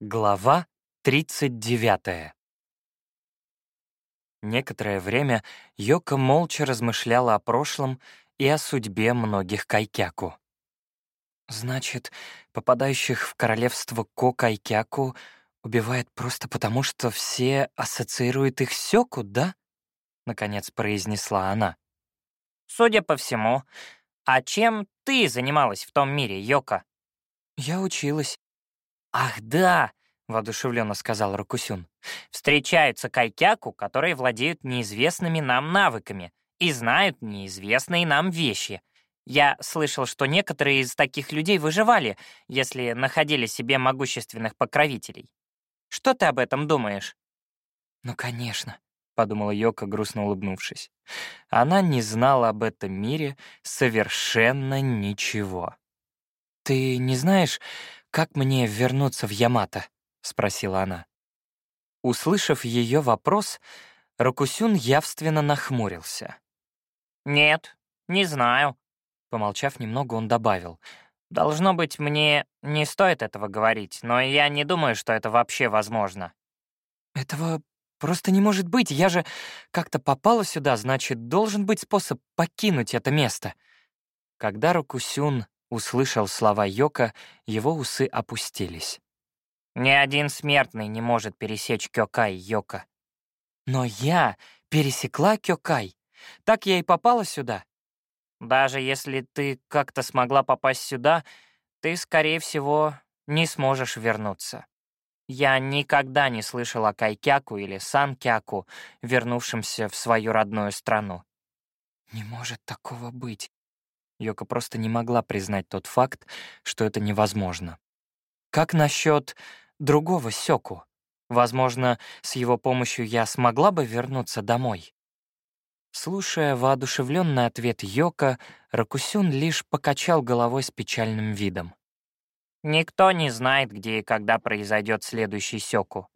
Глава 39 Некоторое время Йока молча размышляла о прошлом и о судьбе многих кайкяку. «Значит, попадающих в королевство Ко-кайкяку убивает просто потому, что все ассоциируют их с Сёку, да?» — наконец произнесла она. «Судя по всему. А чем ты занималась в том мире, Йока?» «Я училась. «Ах, да!» — воодушевленно сказал Рокусюн. «Встречаются кайкяку, которые владеют неизвестными нам навыками и знают неизвестные нам вещи. Я слышал, что некоторые из таких людей выживали, если находили себе могущественных покровителей. Что ты об этом думаешь?» «Ну, конечно», — подумала Йока, грустно улыбнувшись. Она не знала об этом мире совершенно ничего. «Ты не знаешь, как мне вернуться в Ямато?» — спросила она. Услышав ее вопрос, Рокусюн явственно нахмурился. «Нет, не знаю», — помолчав немного, он добавил. «Должно быть, мне не стоит этого говорить, но я не думаю, что это вообще возможно». «Этого просто не может быть. Я же как-то попала сюда, значит, должен быть способ покинуть это место». Когда Рокусюн услышал слова Йока, его усы опустились. Ни один смертный не может пересечь Кёкай, Йока. Но я пересекла Кёкай. Так я и попала сюда. Даже если ты как-то смогла попасть сюда, ты, скорее всего, не сможешь вернуться. Я никогда не слышал о Кайкяку или Санкяку, вернувшемся в свою родную страну. «Не может такого быть», Йока просто не могла признать тот факт, что это невозможно. Как насчет другого Сёку? Возможно, с его помощью я смогла бы вернуться домой. Слушая воодушевленный ответ Йока, Ракусюн лишь покачал головой с печальным видом. «Никто не знает, где и когда произойдет следующий Сёку.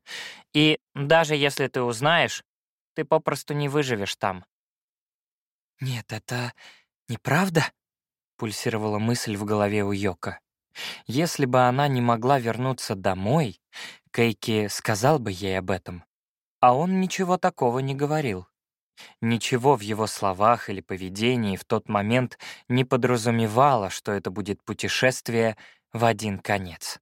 И даже если ты узнаешь, ты попросту не выживешь там». «Нет, это неправда?» Пульсировала мысль в голове у Йока. Если бы она не могла вернуться домой, Кейки сказал бы ей об этом. А он ничего такого не говорил. Ничего в его словах или поведении в тот момент не подразумевало, что это будет путешествие в один конец.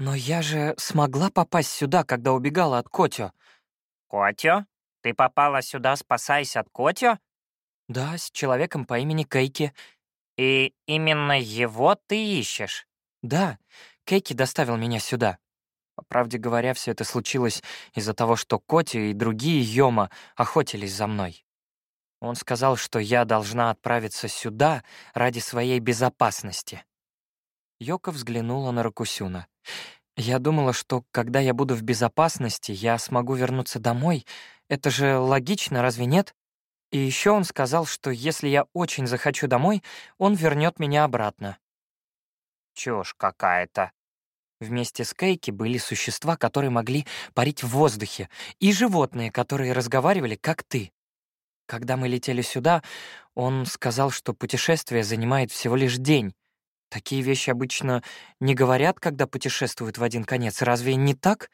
«Но я же смогла попасть сюда, когда убегала от Котё». «Котё? Ты попала сюда, спасаясь от Котё?» «Да, с человеком по имени Кейки. «И именно его ты ищешь?» «Да, Кейки доставил меня сюда». По правде говоря, все это случилось из-за того, что Коти и другие Йома охотились за мной. Он сказал, что я должна отправиться сюда ради своей безопасности. Йока взглянула на Ракусюна. «Я думала, что когда я буду в безопасности, я смогу вернуться домой. Это же логично, разве нет?» И еще он сказал, что если я очень захочу домой, он вернет меня обратно. Чушь какая-то. Вместе с Кейки были существа, которые могли парить в воздухе, и животные, которые разговаривали, как ты. Когда мы летели сюда, он сказал, что путешествие занимает всего лишь день. Такие вещи обычно не говорят, когда путешествуют в один конец. Разве не так?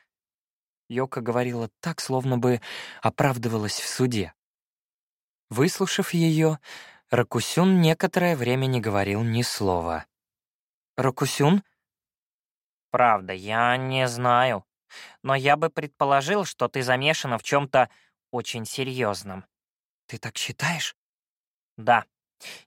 Йока говорила так, словно бы оправдывалась в суде. Выслушав ее, Ракусюн некоторое время не говорил ни слова. «Ракусюн?» «Правда, я не знаю. Но я бы предположил, что ты замешана в чем то очень серьезном. «Ты так считаешь?» «Да.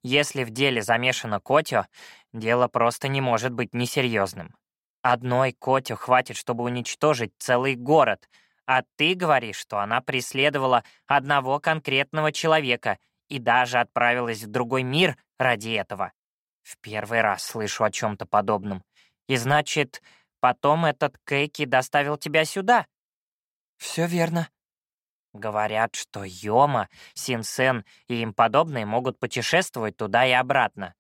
Если в деле замешана Котё, дело просто не может быть несерьезным. Одной Котё хватит, чтобы уничтожить целый город — а ты говоришь, что она преследовала одного конкретного человека и даже отправилась в другой мир ради этого. В первый раз слышу о чем-то подобном. И значит, потом этот Кейки доставил тебя сюда? Все верно. Говорят, что Йома, Синсен и им подобные могут путешествовать туда и обратно.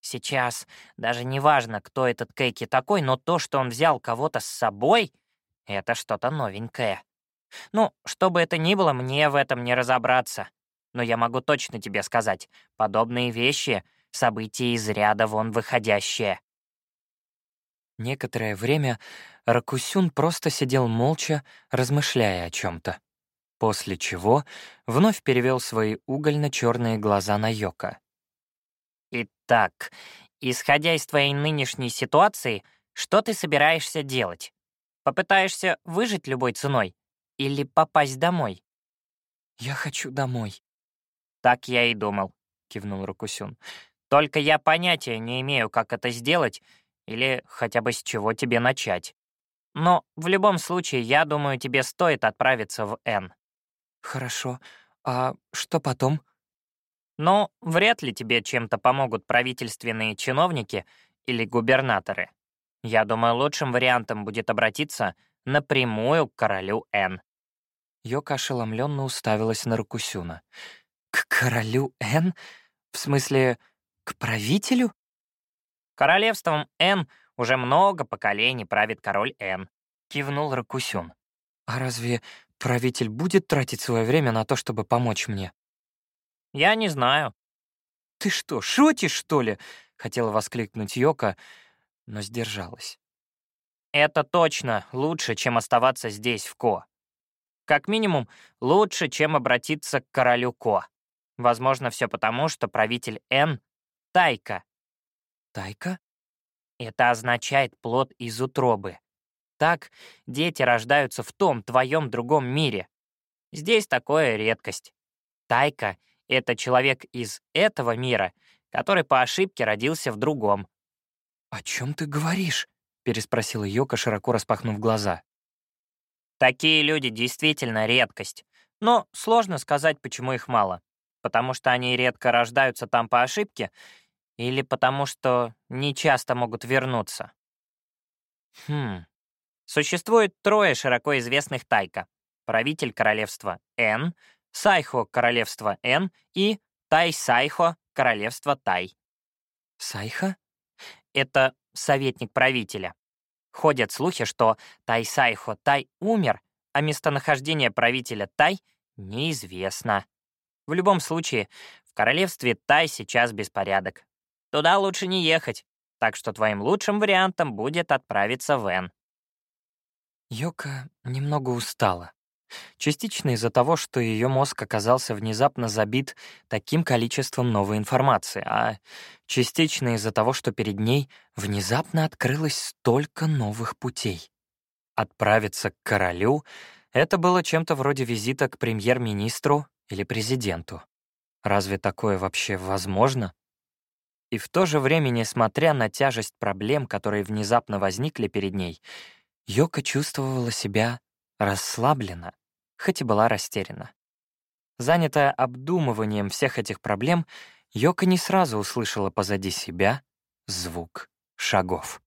Сейчас даже не важно, кто этот Кейки такой, но то, что он взял кого-то с собой, это что-то новенькое. Ну, что бы это ни было, мне в этом не разобраться. Но я могу точно тебе сказать, подобные вещи — события из ряда вон выходящие. Некоторое время Ракусюн просто сидел молча, размышляя о чем то после чего вновь перевел свои угольно-черные глаза на Йока. «Итак, исходя из твоей нынешней ситуации, что ты собираешься делать? Попытаешься выжить любой ценой или попасть домой?» «Я хочу домой». «Так я и думал», — кивнул Рокусюн. «Только я понятия не имею, как это сделать или хотя бы с чего тебе начать. Но в любом случае, я думаю, тебе стоит отправиться в Н. «Хорошо. А что потом?» «Ну, вряд ли тебе чем-то помогут правительственные чиновники или губернаторы. Я думаю, лучшим вариантом будет обратиться напрямую к королю Н». Йока ошеломленно уставилась на Ракусюна. «К королю Н? В смысле, к правителю?» «Королевством Н уже много поколений правит король Н», — кивнул Ракусюн. «А разве Правитель будет тратить свое время на то, чтобы помочь мне? Я не знаю. Ты что, шутишь, что ли? Хотела воскликнуть Йока, но сдержалась. Это точно лучше, чем оставаться здесь, в Ко. Как минимум, лучше, чем обратиться к королю Ко. Возможно, все потому, что правитель Н — Тайка. Тайка? Это означает плод из утробы. Так дети рождаются в том твоем другом мире. Здесь такое редкость. Тайка — это человек из этого мира, который по ошибке родился в другом. «О чем ты говоришь?» — переспросила Йока, широко распахнув глаза. Такие люди действительно редкость. Но сложно сказать, почему их мало. Потому что они редко рождаются там по ошибке или потому что не часто могут вернуться. Хм, Существует трое широко известных тайка. Правитель королевства Н, Сайхо королевства Н и Тай-Сайхо королевства Тай. Сайха? Это советник правителя. Ходят слухи, что Тай-Сайхо Тай умер, а местонахождение правителя Тай неизвестно. В любом случае, в королевстве Тай сейчас беспорядок. Туда лучше не ехать, так что твоим лучшим вариантом будет отправиться в Н. Йока немного устала. Частично из-за того, что ее мозг оказался внезапно забит таким количеством новой информации, а частично из-за того, что перед ней внезапно открылось столько новых путей. Отправиться к королю — это было чем-то вроде визита к премьер-министру или президенту. Разве такое вообще возможно? И в то же время, несмотря на тяжесть проблем, которые внезапно возникли перед ней, Йока чувствовала себя расслабленно, хоть и была растеряна. Занятая обдумыванием всех этих проблем, Йока не сразу услышала позади себя звук шагов.